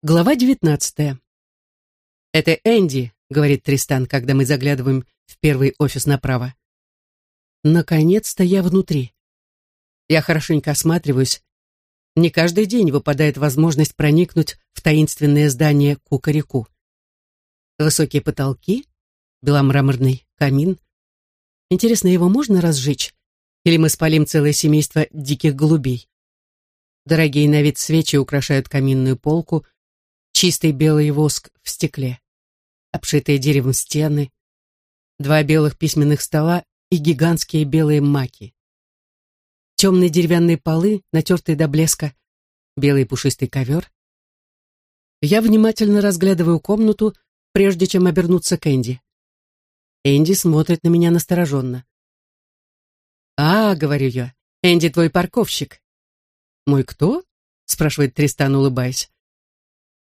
Глава девятнадцатая. «Это Энди», — говорит Тристан, когда мы заглядываем в первый офис направо. Наконец-то я внутри. Я хорошенько осматриваюсь. Не каждый день выпадает возможность проникнуть в таинственное здание Кукареку. Высокие потолки, беломраморный камин. Интересно, его можно разжечь? Или мы спалим целое семейство диких голубей? Дорогие на вид свечи украшают каминную полку — чистый белый воск в стекле, обшитые деревом стены, два белых письменных стола и гигантские белые маки. Темные деревянные полы, натертые до блеска, белый пушистый ковер. Я внимательно разглядываю комнату, прежде чем обернуться к Энди. Энди смотрит на меня настороженно. «А, — говорю я, — Энди твой парковщик». «Мой кто?» — спрашивает Тристан, улыбаясь.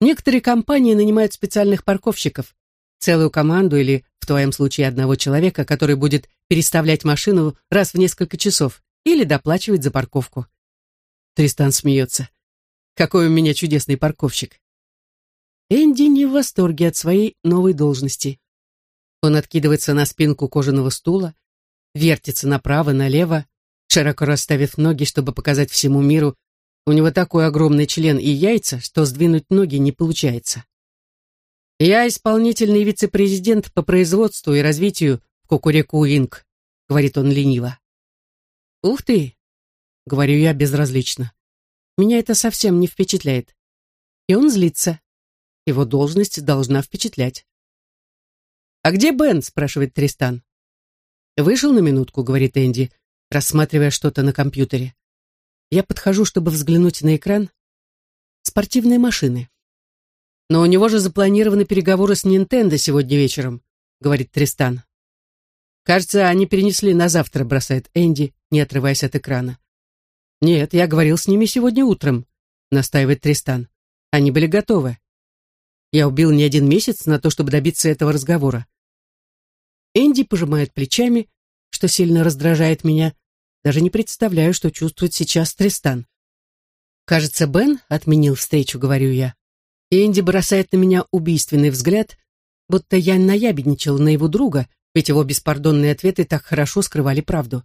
Некоторые компании нанимают специальных парковщиков, целую команду или, в твоем случае, одного человека, который будет переставлять машину раз в несколько часов или доплачивать за парковку. Тристан смеется. Какой у меня чудесный парковщик. Энди не в восторге от своей новой должности. Он откидывается на спинку кожаного стула, вертится направо-налево, широко расставив ноги, чтобы показать всему миру, у него такой огромный член и яйца, что сдвинуть ноги не получается. «Я исполнительный вице-президент по производству и развитию в Кукуреку Инк», — говорит он лениво. «Ух ты!» — говорю я безразлично. Меня это совсем не впечатляет. И он злится. Его должность должна впечатлять. «А где Бен?» — спрашивает Тристан. «Вышел на минутку», — говорит Энди, рассматривая что-то на компьютере. Я подхожу, чтобы взглянуть на экран. Спортивные машины. Но у него же запланированы переговоры с Нинтендо сегодня вечером, говорит Тристан. Кажется, они перенесли на завтра, бросает Энди, не отрываясь от экрана. Нет, я говорил с ними сегодня утром, настаивает Тристан. Они были готовы. Я убил не один месяц на то, чтобы добиться этого разговора. Энди пожимает плечами, что сильно раздражает меня, даже не представляю, что чувствует сейчас Тристан. Кажется, Бен отменил встречу, говорю я. Энди бросает на меня убийственный взгляд, будто я наябедничал на его друга, ведь его беспардонные ответы так хорошо скрывали правду.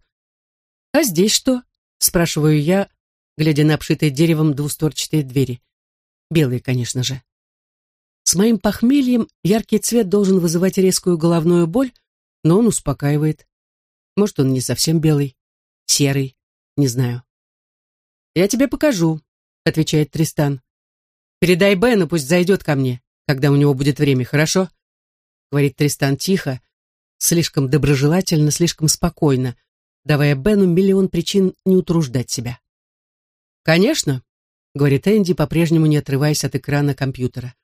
«А здесь что?» — спрашиваю я, глядя на обшитые деревом двустворчатые двери. Белые, конечно же. С моим похмельем яркий цвет должен вызывать резкую головную боль, но он успокаивает. Может, он не совсем белый серый, не знаю. «Я тебе покажу», — отвечает Тристан. «Передай Бену, пусть зайдет ко мне, когда у него будет время, хорошо?» Говорит Тристан тихо, слишком доброжелательно, слишком спокойно, давая Бену миллион причин не утруждать себя. «Конечно», — говорит Энди, по-прежнему не отрываясь от экрана компьютера.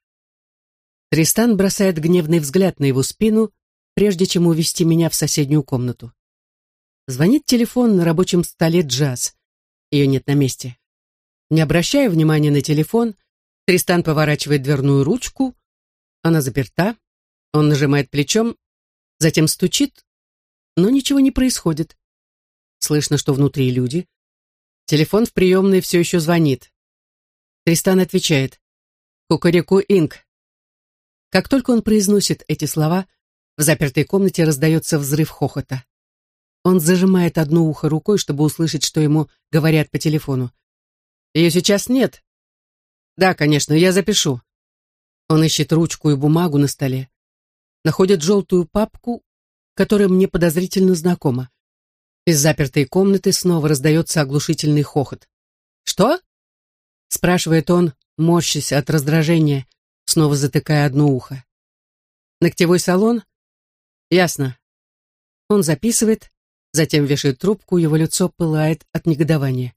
Тристан бросает гневный взгляд на его спину, прежде чем увести меня в соседнюю комнату. Звонит телефон на рабочем столе джаз. Ее нет на месте. Не обращая внимания на телефон, Тристан поворачивает дверную ручку. Она заперта. Он нажимает плечом, затем стучит, но ничего не происходит. Слышно, что внутри люди. Телефон в приемной все еще звонит. Тристан отвечает. «Кукареку Инк». Как только он произносит эти слова, в запертой комнате раздается взрыв хохота. Он зажимает одно ухо рукой, чтобы услышать, что ему говорят по телефону. «Ее сейчас нет?» «Да, конечно, я запишу». Он ищет ручку и бумагу на столе. Находит желтую папку, которая мне подозрительно знакома. Из запертой комнаты снова раздается оглушительный хохот. «Что?» — спрашивает он, морщась от раздражения, снова затыкая одно ухо. «Ногтевой салон?» «Ясно». Он записывает, Затем вешает трубку, его лицо пылает от негодования.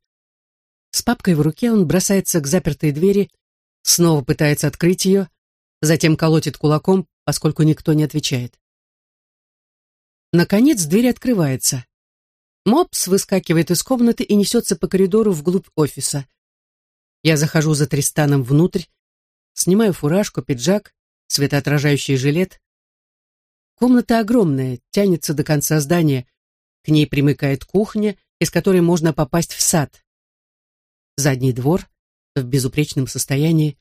С папкой в руке он бросается к запертой двери, снова пытается открыть ее, затем колотит кулаком, поскольку никто не отвечает. Наконец дверь открывается. Мопс выскакивает из комнаты и несется по коридору вглубь офиса. Я захожу за Тристаном внутрь, снимаю фуражку, пиджак, светоотражающий жилет. Комната огромная, тянется до конца здания, к ней примыкает кухня, из которой можно попасть в сад. Задний двор в безупречном состоянии.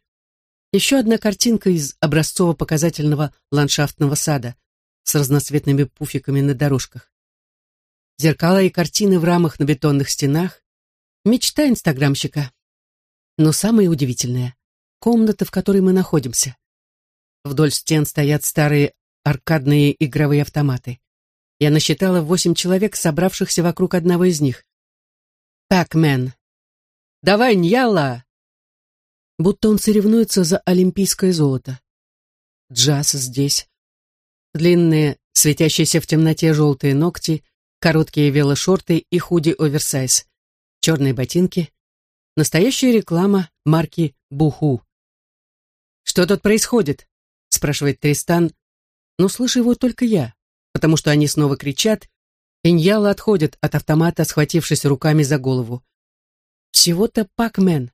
Еще одна картинка из образцово-показательного ландшафтного сада с разноцветными пуфиками на дорожках. Зеркала и картины в рамах на бетонных стенах. Мечта инстаграмщика. Но самое удивительное — комната, в которой мы находимся. Вдоль стен стоят старые аркадные игровые автоматы. Я насчитала восемь человек, собравшихся вокруг одного из них. «Пэк-мен!» «Давай, Ньяла!» будто он соревнуется за олимпийское золото. Джаз здесь. Длинные, светящиеся в темноте желтые ногти, короткие велошорты и худи оверсайз, черные ботинки. Настоящая реклама марки «Буху». «Что тут происходит?» — спрашивает Тристан, но слышу его только я, потому что они снова кричат, и Ньяла отходит от автомата, схватившись руками за голову. Всего-то Пакмен.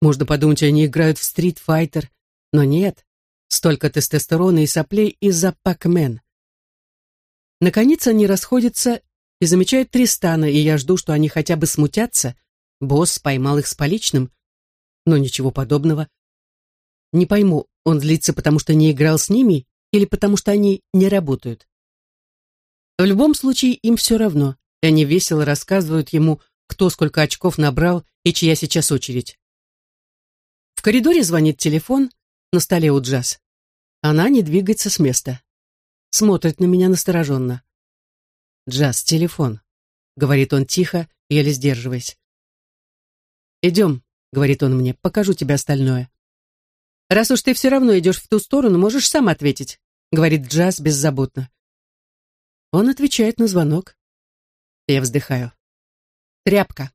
Можно подумать, они играют в стрит-файтер, но нет. Столько тестостерона и соплей из-за Пакмен. Наконец они расходятся и замечают Тристана, и я жду, что они хотя бы смутятся. Босс поймал их с поличным, но ничего подобного. Не пойму, он злится, потому что не играл с ними или потому что они не работают. В любом случае им все равно, и они весело рассказывают ему, кто сколько очков набрал и чья сейчас очередь. В коридоре звонит телефон, на столе у Джаз. Она не двигается с места. Смотрит на меня настороженно. «Джаз, телефон», — говорит он тихо, еле сдерживаясь. «Идем», — говорит он мне, — «покажу тебе остальное». «Раз уж ты все равно идешь в ту сторону, можешь сам ответить», — говорит Джаз беззаботно. Он отвечает на звонок. Я вздыхаю. «Тряпка».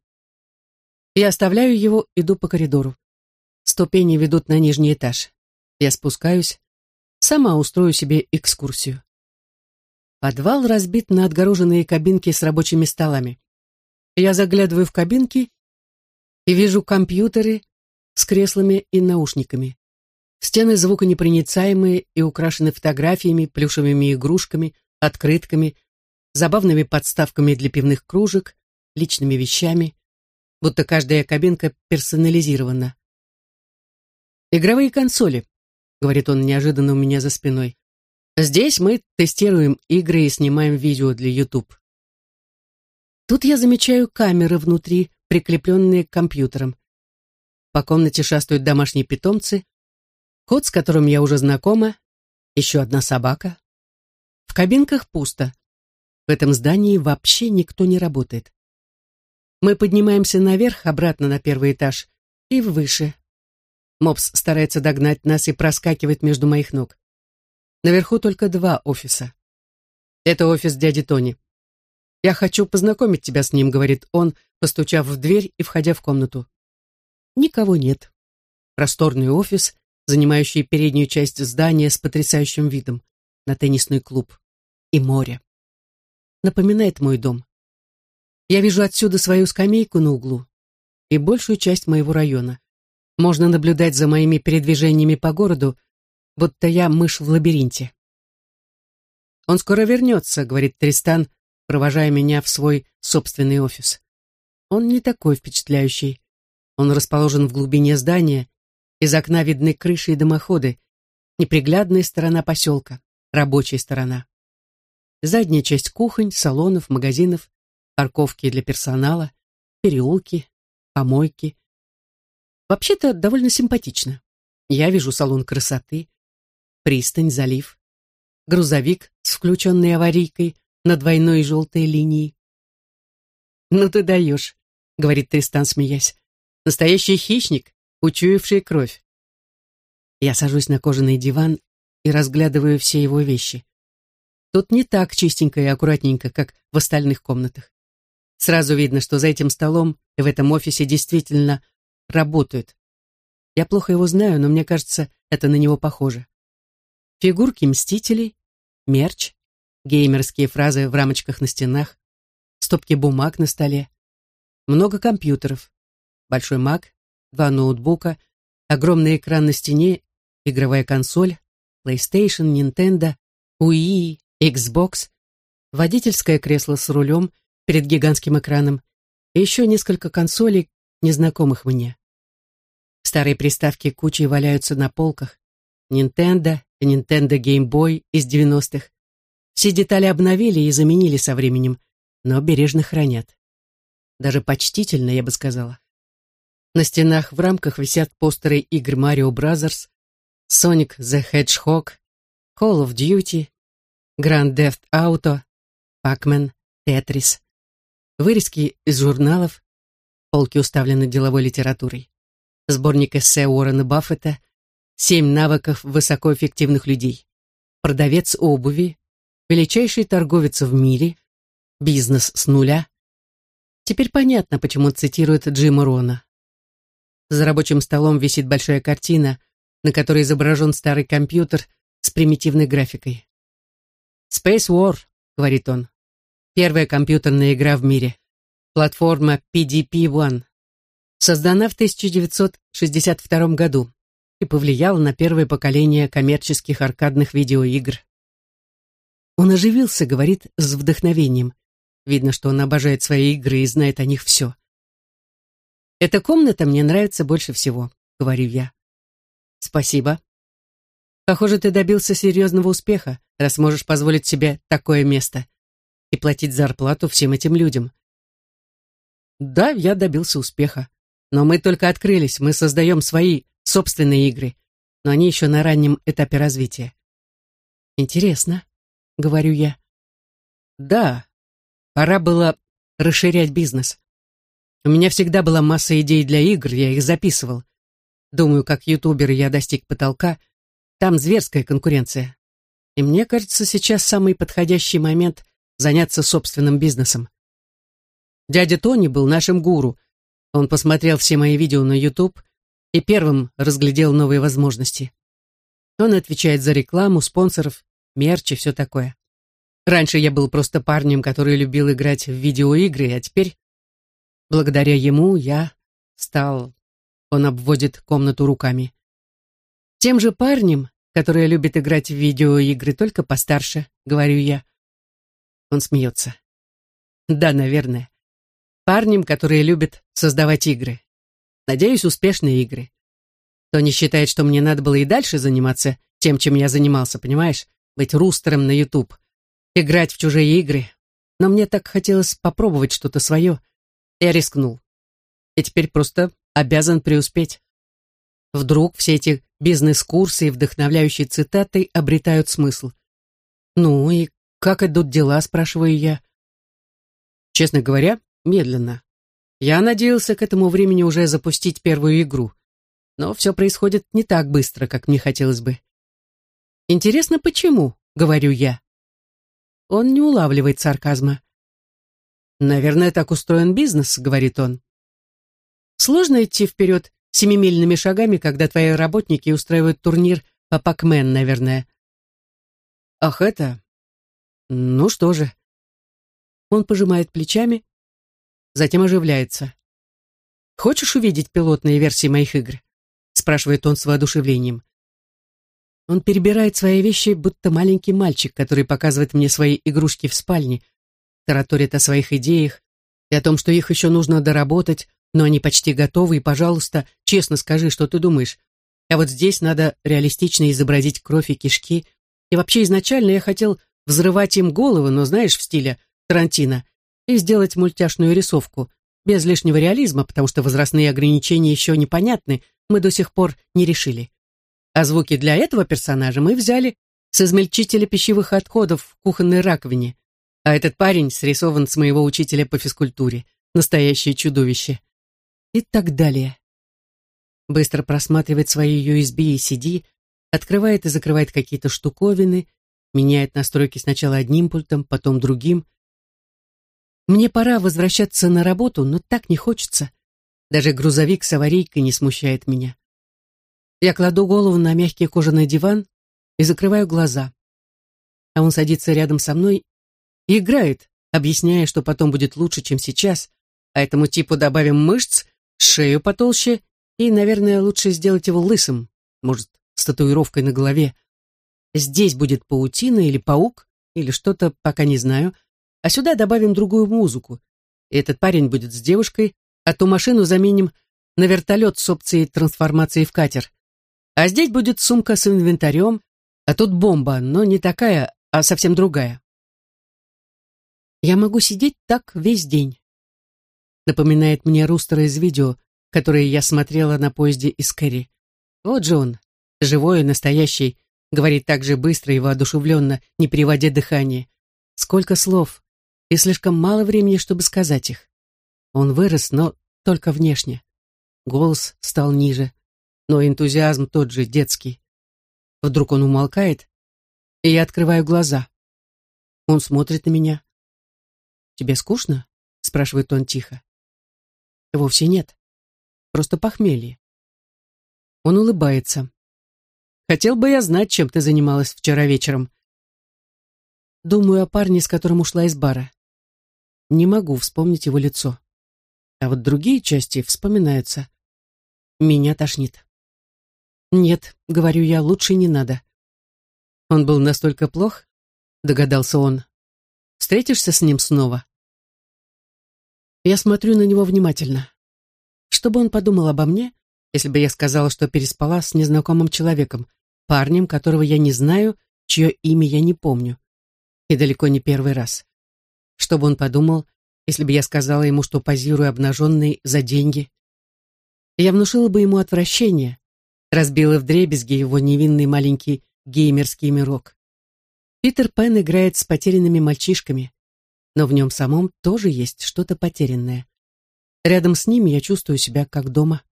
Я оставляю его, иду по коридору. Ступени ведут на нижний этаж. Я спускаюсь, сама устрою себе экскурсию. Подвал разбит на отгороженные кабинки с рабочими столами. Я заглядываю в кабинки и вижу компьютеры с креслами и наушниками. Стены звуконепроницаемые и украшены фотографиями, плюшевыми игрушками, открытками, забавными подставками для пивных кружек, личными вещами, будто каждая кабинка персонализирована. «Игровые консоли», — говорит он неожиданно у меня за спиной. «Здесь мы тестируем игры и снимаем видео для YouTube». Тут я замечаю камеры внутри, прикрепленные к компьютерам. По комнате шастают домашние питомцы, кот, с которым я уже знакома, еще одна собака. В кабинках пусто. В этом здании вообще никто не работает. Мы поднимаемся наверх, обратно на первый этаж и выше, Мопс старается догнать нас и проскакивает между моих ног. Наверху только два офиса. Это офис дяди Тони. «Я хочу познакомить тебя с ним», — говорит он, постучав в дверь и входя в комнату. Никого нет. Просторный офис, занимающий переднюю часть здания с потрясающим видом на теннисный клуб и море. Напоминает мой дом. Я вижу отсюда свою скамейку на углу и большую часть моего района. Можно наблюдать за моими передвижениями по городу, будто я мышь в лабиринте. «Он скоро вернется», — говорит Тристан, провожая меня в свой собственный офис. Он не такой впечатляющий. Он расположен в глубине здания, из окна видны крыши и дымоходы, неприглядная сторона поселка, рабочая сторона. Задняя часть кухонь, салонов, магазинов, парковки для персонала, переулки, помойки, Вообще-то довольно симпатично. Я вижу салон красоты, пристань, залив, грузовик с включенной аварийкой на двойной желтой линии. «Ну ты даешь», — говорит Тристан, смеясь. «Настоящий хищник, учуявший кровь». Я сажусь на кожаный диван и разглядываю все его вещи. Тут не так чистенько и аккуратненько, как в остальных комнатах. Сразу видно, что за этим столом и в этом офисе действительно работают. Я плохо его знаю, но мне кажется, это на него похоже. Фигурки мстителей, мерч, геймерские фразы в рамочках на стенах, стопки бумаг на столе, много компьютеров, большой Mac, два ноутбука, огромный экран на стене, игровая консоль, PlayStation, Nintendo, Wii, Xbox, водительское кресло с рулем перед гигантским экраном и еще несколько консолей, незнакомых мне. Старые приставки кучей валяются на полках. Nintendo и Nintendo Game Boy из 90-х. Все детали обновили и заменили со временем, но бережно хранят. Даже почтительно, я бы сказала. На стенах в рамках висят постеры игр Mario Bros., Sonic the Hedgehog, Call of Duty, Grand Theft Auto, Pac-Man, Tetris. Вырезки из журналов, полки уставлены деловой литературой. Сборник эссе Уоррена Баффета «Семь навыков высокоэффективных людей», продавец обуви, величайший торговец в мире, бизнес с нуля. Теперь понятно, почему цитирует Джима Рона. За рабочим столом висит большая картина, на которой изображен старый компьютер с примитивной графикой. «Space War», — говорит он, — «первая компьютерная игра в мире. Платформа PDP-1. Создана в 1962 году и повлияла на первое поколение коммерческих аркадных видеоигр. Он оживился, говорит с вдохновением. Видно, что он обожает свои игры и знает о них все. «Эта комната мне нравится больше всего», — говорю я. «Спасибо. Похоже, ты добился серьезного успеха, раз можешь позволить себе такое место и платить зарплату всем этим людям». «Да, я добился успеха. Но мы только открылись, мы создаем свои собственные игры, но они еще на раннем этапе развития». «Интересно», — говорю я. «Да, пора было расширять бизнес. У меня всегда была масса идей для игр, я их записывал. Думаю, как ютубер я достиг потолка. Там зверская конкуренция. И мне кажется, сейчас самый подходящий момент заняться собственным бизнесом. Дядя Тони был нашим гуру. Он посмотрел все мои видео на YouTube и первым разглядел новые возможности. Он отвечает за рекламу, спонсоров, мерч и все такое. Раньше я был просто парнем, который любил играть в видеоигры, а теперь Благодаря ему я стал... Он обводит комнату руками. Тем же парнем, который любит играть в видеоигры, только постарше, говорю я. Он смеется. Да, наверное. Парнем, который любит создавать игры. Надеюсь, успешные игры. Тони считает, что мне надо было и дальше заниматься тем, чем я занимался, понимаешь? Быть рустером на YouTube. Играть в чужие игры. Но мне так хотелось попробовать что-то свое — я рискнул. И теперь просто обязан преуспеть. Вдруг все эти бизнес-курсы и вдохновляющие цитаты обретают смысл. «Ну и как идут дела?» – спрашиваю я. Честно говоря, медленно. Я надеялся к этому времени уже запустить первую игру. Но все происходит не так быстро, как мне хотелось бы. «Интересно, почему?» — говорю я. Он не улавливает сарказма. «Наверное, так устроен бизнес», — говорит он. «Сложно идти вперед семимильными шагами, когда твои работники устраивают турнир по пакмен, наверное». «Ах, это... Ну что же». Он пожимает плечами, затем оживляется. «Хочешь увидеть пилотные версии моих игр?» — спрашивает он с воодушевлением. Он перебирает свои вещи, будто маленький мальчик, который показывает мне свои игрушки в спальне, тараторит о своих идеях и о том, что их еще нужно доработать, но они почти готовы, и, пожалуйста, честно скажи, что ты думаешь. А вот здесь надо реалистично изобразить кровь и кишки. И вообще изначально я хотел взрывать им головы, но, знаешь, в стиле Тарантино, и сделать мультяшную рисовку, без лишнего реализма, потому что возрастные ограничения еще непонятны, мы до сих пор не решили. А звуки для этого персонажа мы взяли с измельчителя пищевых отходов в кухонной раковине. А этот парень срисован с моего учителя по физкультуре. Настоящее чудовище. И так далее. Быстро просматривает свои USB и CD, открывает и закрывает какие-то штуковины, меняет настройки сначала одним пультом, потом другим. Мне пора возвращаться на работу, но так не хочется. Даже грузовик с аварийкой не смущает меня. Я кладу голову на мягкий кожаный диван и закрываю глаза. А он садится рядом со мной и играет, объясняя, что потом будет лучше, чем сейчас, а этому типу добавим мышц, шею потолще и, наверное, лучше сделать его лысым, может, с татуировкой на голове. Здесь будет паутина или паук, или что-то, пока не знаю, а сюда добавим другую музыку. И этот парень будет с девушкой, а ту машину заменим на вертолет с опцией трансформации в катер. А здесь будет сумка с инвентарем, а тут бомба, но не такая, а совсем другая. Я могу сидеть так весь день. Напоминает мне Рустера из видео, которое я смотрела на поезде из Кэрри. Вот же он, живой и настоящий, говорит так же быстро и воодушевленно, не переводя дыхание. Сколько слов, и слишком мало времени, чтобы сказать их. Он вырос, но только внешне. Голос стал ниже, но энтузиазм тот же, детский. Вдруг он умолкает, и я открываю глаза. Он смотрит на меня. «Тебе скучно?» — спрашивает он тихо. «Вовсе нет. Просто похмелье». Он улыбается. «Хотел бы я знать, чем ты занималась вчера вечером». Думаю о парне, с которым ушла из бара. Не могу вспомнить его лицо. А вот другие части вспоминаются. Меня тошнит. «Нет», — говорю я, — «лучше не надо». «Он был настолько плох?» — догадался он. «Встретишься с ним снова?» Я смотрю на него внимательно. Что бы он подумал обо мне, если бы я сказала, что переспала с незнакомым человеком, парнем, которого я не знаю, чье имя я не помню. И далеко не первый раз. Что бы он подумал, если бы я сказала ему, что позирую обнаженной за деньги? Я внушила бы ему отвращение, разбила вдребезги его невинный маленький геймерский мирок. Питер Пен играет с потерянными мальчишками, но в нем самом тоже есть что-то потерянное. Рядом с ними я чувствую себя как дома.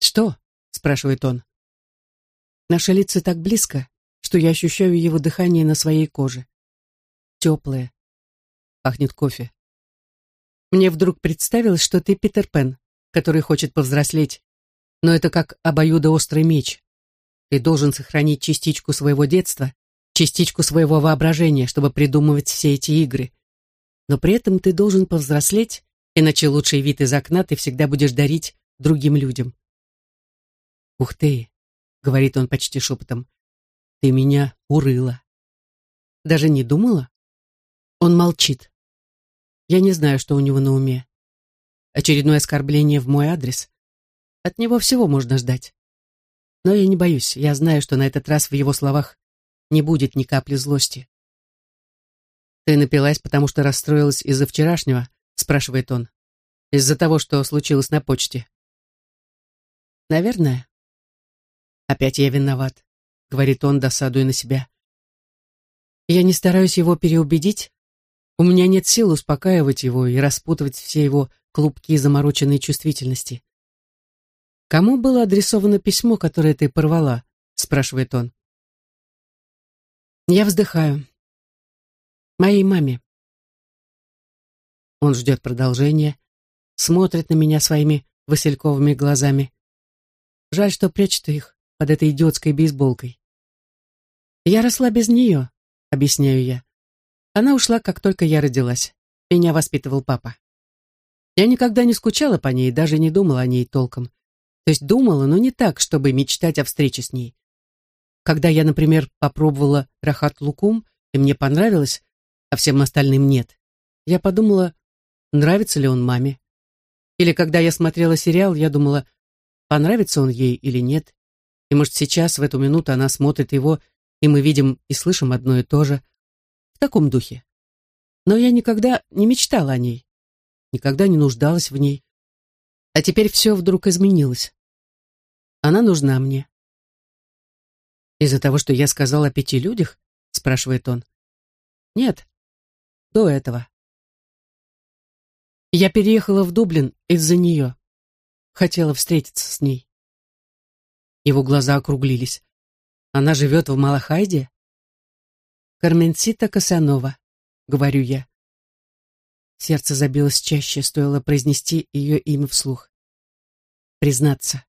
«Что?» — спрашивает он. Наши лица так близко, что я ощущаю его дыхание на своей коже. Теплое, Пахнет кофе. Мне вдруг представилось, что ты Питер Пен, который хочет повзрослеть. Но это как обоюдоострый меч. Ты должен сохранить частичку своего детства, частичку своего воображения, чтобы придумывать все эти игры. Но при этом ты должен повзрослеть, иначе лучший вид из окна ты всегда будешь дарить другим людям. «Ух ты!» — говорит он почти шепотом. «Ты меня урыла». «Даже не думала?» Он молчит. Я не знаю, что у него на уме. Очередное оскорбление в мой адрес. От него всего можно ждать. Но я не боюсь. Я знаю, что на этот раз в его словах не будет ни капли злости. «Ты напилась, потому что расстроилась из-за вчерашнего?» — спрашивает он. «Из-за того, что случилось на почте?» «Наверное». «Опять я виноват», — говорит он, досадуя на себя. Я не стараюсь его переубедить, у меня нет сил успокаивать его и распутывать все его клубки замороченной чувствительности. «Кому было адресовано письмо, которое ты порвала?» — спрашивает он. Я вздыхаю. Моей маме. Он ждет продолжения, смотрит на меня своими васильковыми глазами. Жаль, что прячет их под этой идиотской бейсболкой. Я росла без нее, объясняю я. Она ушла, как только я родилась. Меня воспитывал папа. Я никогда не скучала по ней, даже не думала о ней толком. То есть думала, но не так, чтобы мечтать о встрече с ней. Когда я, например, попробовала рахат лукум, и мне понравилось, а всем остальным нет, я подумала, нравится ли он маме. Или когда я смотрела сериал, я думала, понравится он ей или нет. И, может, сейчас, в эту минуту, она смотрит его, и мы видим и слышим одно и то же — в таком духе. Но я никогда не мечтала о ней, никогда не нуждалась в ней. А теперь все вдруг изменилось. Она нужна мне. Из-за того, что я сказал о пяти людях, спрашивает он. Нет, до этого. Я переехала в Дублин из-за нее. Хотела встретиться с ней. Его глаза округлились. Она живет в Малахайде? Карменсита Касанова», — говорю я. Сердце забилось чаще, стоило произнести ее имя вслух. Признаться.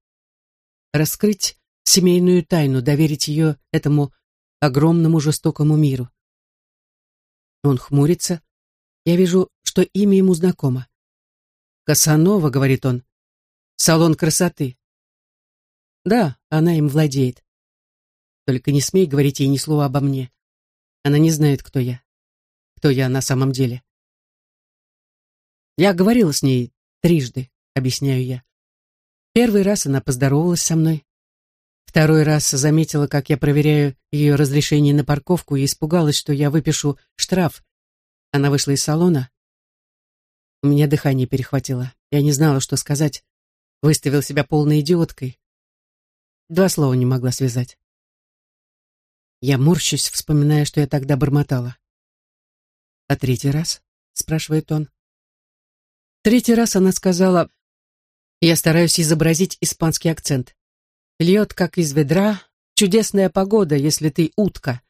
Раскрыть семейную тайну, доверить ее этому огромному жестокому миру. Он хмурится. Я вижу, что имя ему знакомо. «Касанова», — говорит он, — «салон красоты». Да, она им владеет. Только не смей говорить ей ни слова обо мне. Она не знает, кто я. Кто я на самом деле. Я говорила с ней трижды, объясняю я. Первый раз она поздоровалась со мной. Второй раз заметила, как я проверяю ее разрешение на парковку и испугалась, что я выпишу штраф. Она вышла из салона. У меня дыхание перехватило. Я не знала, что сказать. Выставил себя полной идиоткой. Два слова не могла связать. Я морщусь, вспоминая, что я тогда бормотала. «А третий раз?» — спрашивает он. Третий раз она сказала, я стараюсь изобразить испанский акцент. Льет, как из ведра, чудесная погода, если ты утка.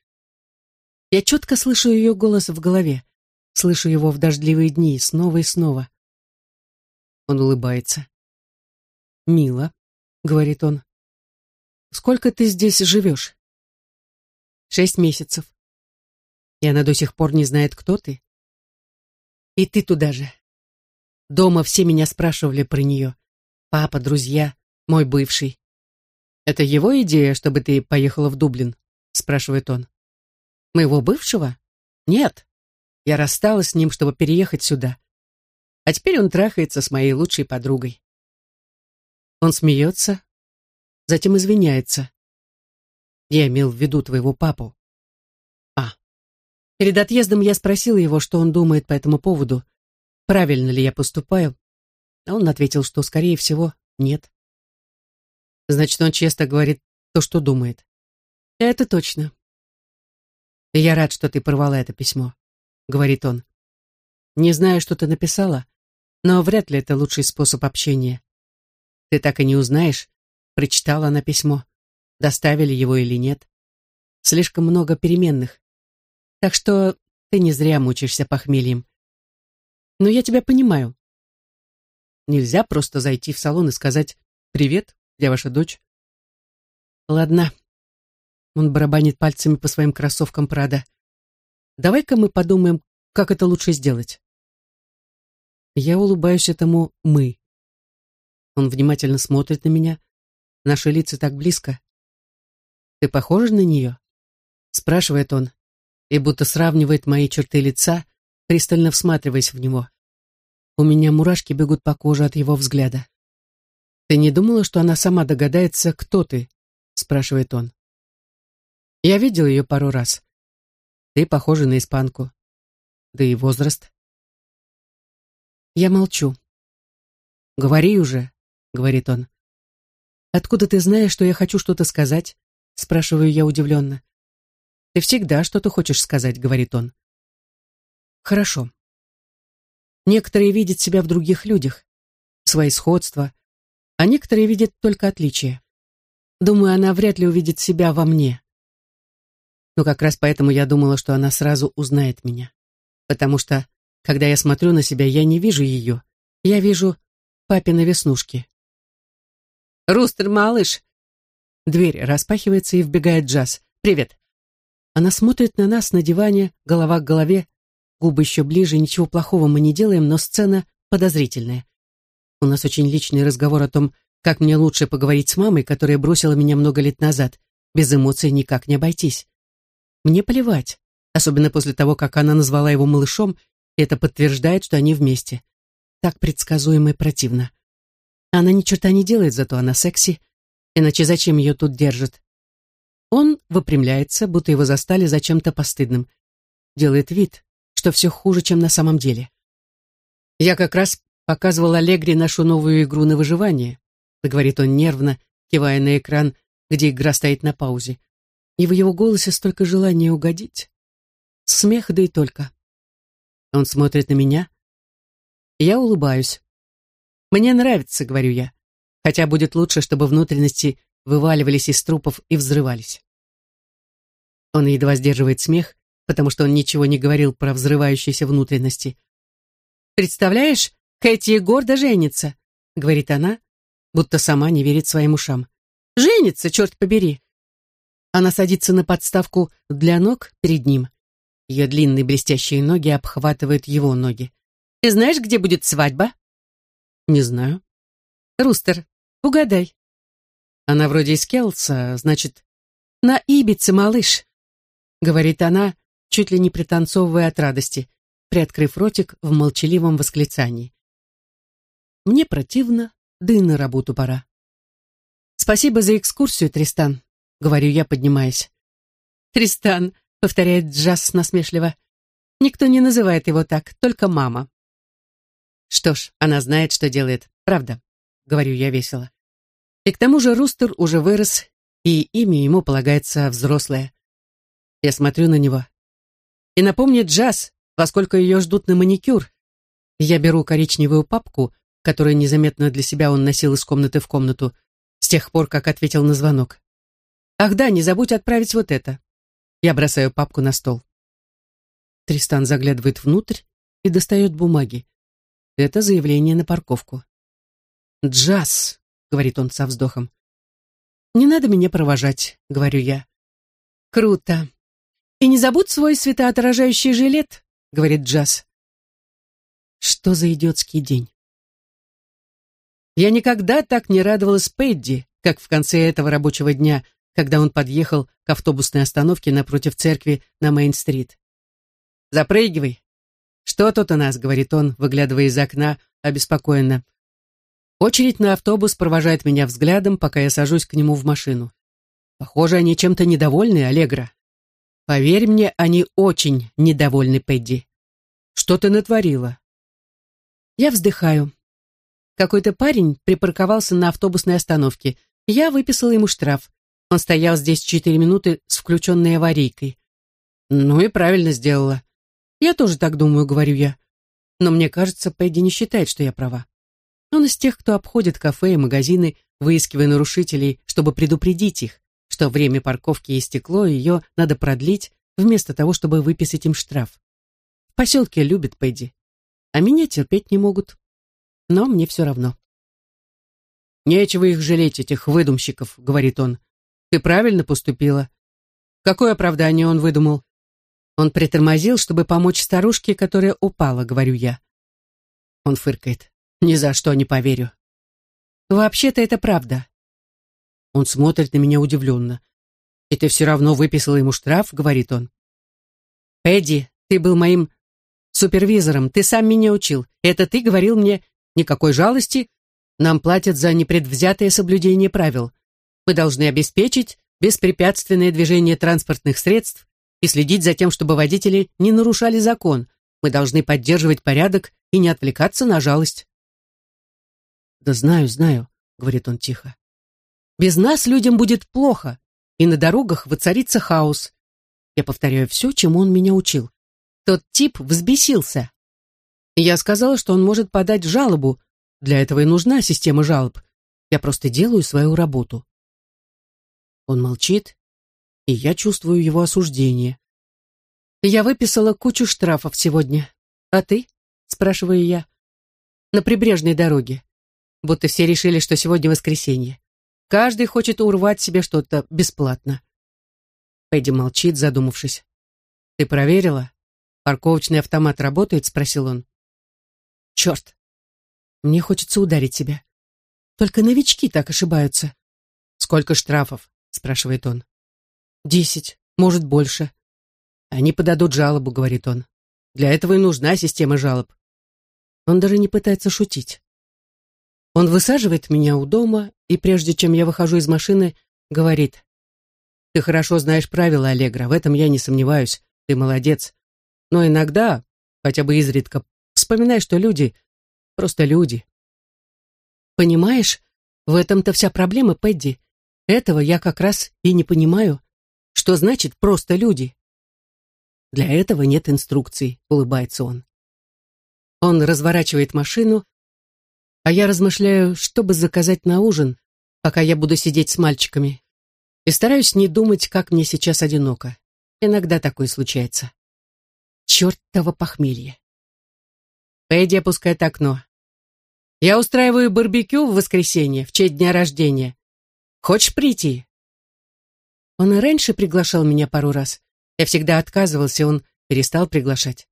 Я четко слышу ее голос в голове, слышу его в дождливые дни, снова и снова. Он улыбается. «Мило», — говорит он. «Сколько ты здесь живешь?» «Шесть месяцев. И она до сих пор не знает, кто ты?» «И ты туда же. Дома все меня спрашивали про нее. Папа, друзья, мой бывший. «Это его идея, чтобы ты поехала в Дублин?» — спрашивает он. «Моего бывшего? Нет. Я рассталась с ним, чтобы переехать сюда. А теперь он трахается с моей лучшей подругой». Он смеется, затем извиняется. Я имел в виду твоего папу. А. Перед отъездом я спросила его, что он думает по этому поводу, правильно ли я поступаю, а он ответил, что, скорее всего, нет. Значит, он честно говорит то, что думает. Это точно. Я рад, что ты порвала это письмо, говорит он. Не знаю, что ты написала, но вряд ли это лучший способ общения. Ты так и не узнаешь, прочитала она письмо, доставили его или нет. Слишком много переменных. Так что ты не зря мучаешься похмельем. Но я тебя понимаю. Нельзя просто зайти в салон и сказать «Привет, я ваша дочь». Ладно. Он барабанит пальцами по своим кроссовкам Прада. Давай-ка мы подумаем, как это лучше сделать. Я улыбаюсь этому «мы». Он внимательно смотрит на меня. Наши лица так близко. «Ты похожа на нее?» Спрашивает он, и будто сравнивает мои черты лица, пристально всматриваясь в него. У меня мурашки бегут по коже от его взгляда. «Ты не думала, что она сама догадается, кто ты?» — спрашивает он. «Я видел ее пару раз. Ты похожа на испанку. Да и возраст». Я молчу. «Говори уже», — говорит он. «Откуда ты знаешь, что я хочу что-то сказать?» — спрашиваю я удивленно. «Ты всегда что-то хочешь сказать», — говорит он. «Хорошо. Некоторые видят себя в других людях, свои сходства, а некоторые видят только отличия. Думаю, она вряд ли увидит себя во мне. Но как раз поэтому я думала, что она сразу узнает меня. Потому что, когда я смотрю на себя, я не вижу ее. Я вижу папины веснушки. «Рустер, малыш!» Дверь распахивается и вбегает Джаз. «Привет!» Она смотрит на нас на диване, голова к голове, Губы еще ближе, ничего плохого мы не делаем, но сцена подозрительная. У нас очень личный разговор о том, как мне лучше поговорить с мамой, которая бросила меня много лет назад. Без эмоций никак не обойтись. Мне плевать, особенно после того, как она назвала его малышом, и это подтверждает, что они вместе. Так предсказуемо и противно. Она ни черта не делает, зато она секси, иначе зачем ее тут держат? Он выпрямляется, будто его застали за чем-то постыдным. Делает вид, что все хуже, чем на самом деле. Я как раз показывал Аллегре нашу новую игру на выживание, говорит он нервно, кивая на экран, где игра стоит на паузе. И в его голосе столько желания угодить. Смех, да и только. Он смотрит на меня. Я улыбаюсь. «Мне нравится», — говорю я. «Хотя будет лучше, чтобы внутренности вываливались из трупов и взрывались». Он едва сдерживает смех, потому что он ничего не говорил про взрывающиеся внутренности. «Представляешь, Кэти гордо женится», — говорит она, будто сама не верит своим ушам. «Женится, черт побери!» Она садится на подставку для ног перед ним. Ее длинные блестящие ноги обхватывают его ноги. «Ты знаешь, где будет свадьба?» «Не знаю». «Рустер, угадай». Она вроде из Келса, значит, «На Ибице, малыш», — говорит она, чуть ли не пританцовывая от радости, приоткрыв ротик в молчаливом восклицании. Мне противно, да и на работу пора. «Спасибо за экскурсию, Тристан», — говорю я, поднимаясь. «Тристан», — повторяет Джаз насмешливо. «Никто не называет его так, только мама». «Что ж, она знает, что делает, правда», — говорю я весело. И к тому же Рустер уже вырос, и имя ему полагается взрослое. Я смотрю на него. И напомнит Джаз, поскольку ее ждут на маникюр. Я беру коричневую папку, которую незаметно для себя он носил из комнаты в комнату, с тех пор, как ответил на звонок. «Ах да, не забудь отправить вот это». Я бросаю папку на стол. Тристан заглядывает внутрь и достает бумаги. Это заявление на парковку. «Джаз», — говорит он со вздохом. «Не надо меня провожать», — говорю я. «Круто. И не забудь свой светоотражающий жилет», — говорит Джаз. Что за идиотский день? Я никогда так не радовалась Пэдди, как в конце этого рабочего дня, когда он подъехал к автобусной остановке напротив церкви на Мейн-стрит. «Запрыгивай!» «Что тут у нас?» — говорит он, выглядывая из окна, обеспокоенно. Очередь на автобус провожает меня взглядом, пока я сажусь к нему в машину. Похоже, они чем-то недовольны, Аллегра. Поверь мне, они очень недовольны, Пэдди. Что ты натворила? Я вздыхаю. Какой-то парень припарковался на автобусной остановке. Я выписала ему штраф. Он стоял здесь четыре минуты с включенной аварийкой. Ну и правильно сделала. Я тоже так думаю, говорю я. Но мне кажется, Пэдди не считает, что я права. Он из тех, кто обходит кафе и магазины, выискивая нарушителей, чтобы предупредить их, что время парковки истекло, и ее надо продлить, вместо того, чтобы выписать им штраф. В поселке любят Пэдди, а меня терпеть не могут но мне все равно. «Нечего их жалеть, этих выдумщиков», — говорит он. «Ты правильно поступила». Какое оправдание он выдумал? Он притормозил, чтобы помочь старушке, которая упала, говорю я. Он фыркает. Ни за что не поверю. Вообще-то это правда. Он смотрит на меня удивленно. И ты все равно выписала ему штраф, говорит он. Эдди, ты был моим супервизором, ты сам меня учил. Это ты говорил мне, Никакой жалости. Нам платят за непредвзятое соблюдение правил. Мы должны обеспечить беспрепятственное движение транспортных средств и следить за тем, чтобы водители не нарушали закон. Мы должны поддерживать порядок и не отвлекаться на жалость. «Да знаю, знаю», — говорит он тихо. «Без нас людям будет плохо, и на дорогах воцарится хаос. Я повторяю все, чему он меня учил. Тот тип взбесился. Я сказала, что он может подать жалобу. Для этого и нужна система жалоб. Я просто делаю свою работу. Он молчит, и я чувствую его осуждение. Я выписала кучу штрафов сегодня. А ты? Спрашиваю я. На прибрежной дороге. Будто все решили, что сегодня воскресенье. Каждый хочет урвать себе что-то бесплатно. Пэдди молчит, задумавшись. «Ты проверила? Парковочный автомат работает?» — спросил он. Черт! Мне хочется ударить себя. Только новички так ошибаются. Сколько штрафов? спрашивает он. Десять, может, больше. Они подадут жалобу, говорит он. Для этого и нужна система жалоб. Он даже не пытается шутить. Он высаживает меня у дома, и прежде чем я выхожу из машины, говорит. Ты хорошо знаешь правила, Аллегра, в этом я не сомневаюсь. Ты молодец. Но иногда, хотя бы изредка, Вспоминай, что люди — просто люди. Понимаешь, в этом-то вся проблема, Пэдди. Этого я как раз и не понимаю. Что значит «просто люди»? Для этого нет инструкций, улыбается он. Он разворачивает машину, а я размышляю, что бы заказать на ужин, пока я буду сидеть с мальчиками. И стараюсь не думать, как мне сейчас одиноко. Иногда такое случается. Чертово похмелье. Пэдди опускает окно. «Я устраиваю барбекю в воскресенье, в честь дня рождения. Хочешь прийти?» Он и раньше приглашал меня пару раз. Я всегда отказывался, он перестал приглашать.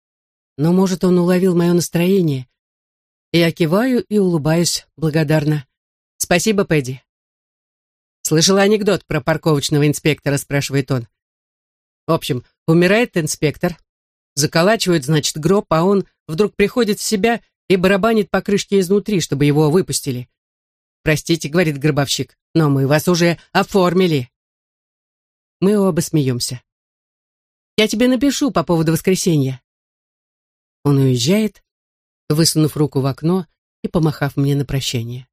Но, может, он уловил мое настроение. Я киваю и улыбаюсь благодарно. «Спасибо, Пэдди». «Слышал анекдот про парковочного инспектора?» спрашивает он. В общем, умирает инспектор, Заколачивают, значит, гроб, а он вдруг приходит в себя и барабанит по крышке изнутри, чтобы его выпустили. «Простите», — говорит гробовщик, «но мы вас уже оформили». Мы оба смеемся. «Я тебе напишу по поводу воскресенья». Он уезжает, высунув руку в окно и помахав мне на прощание.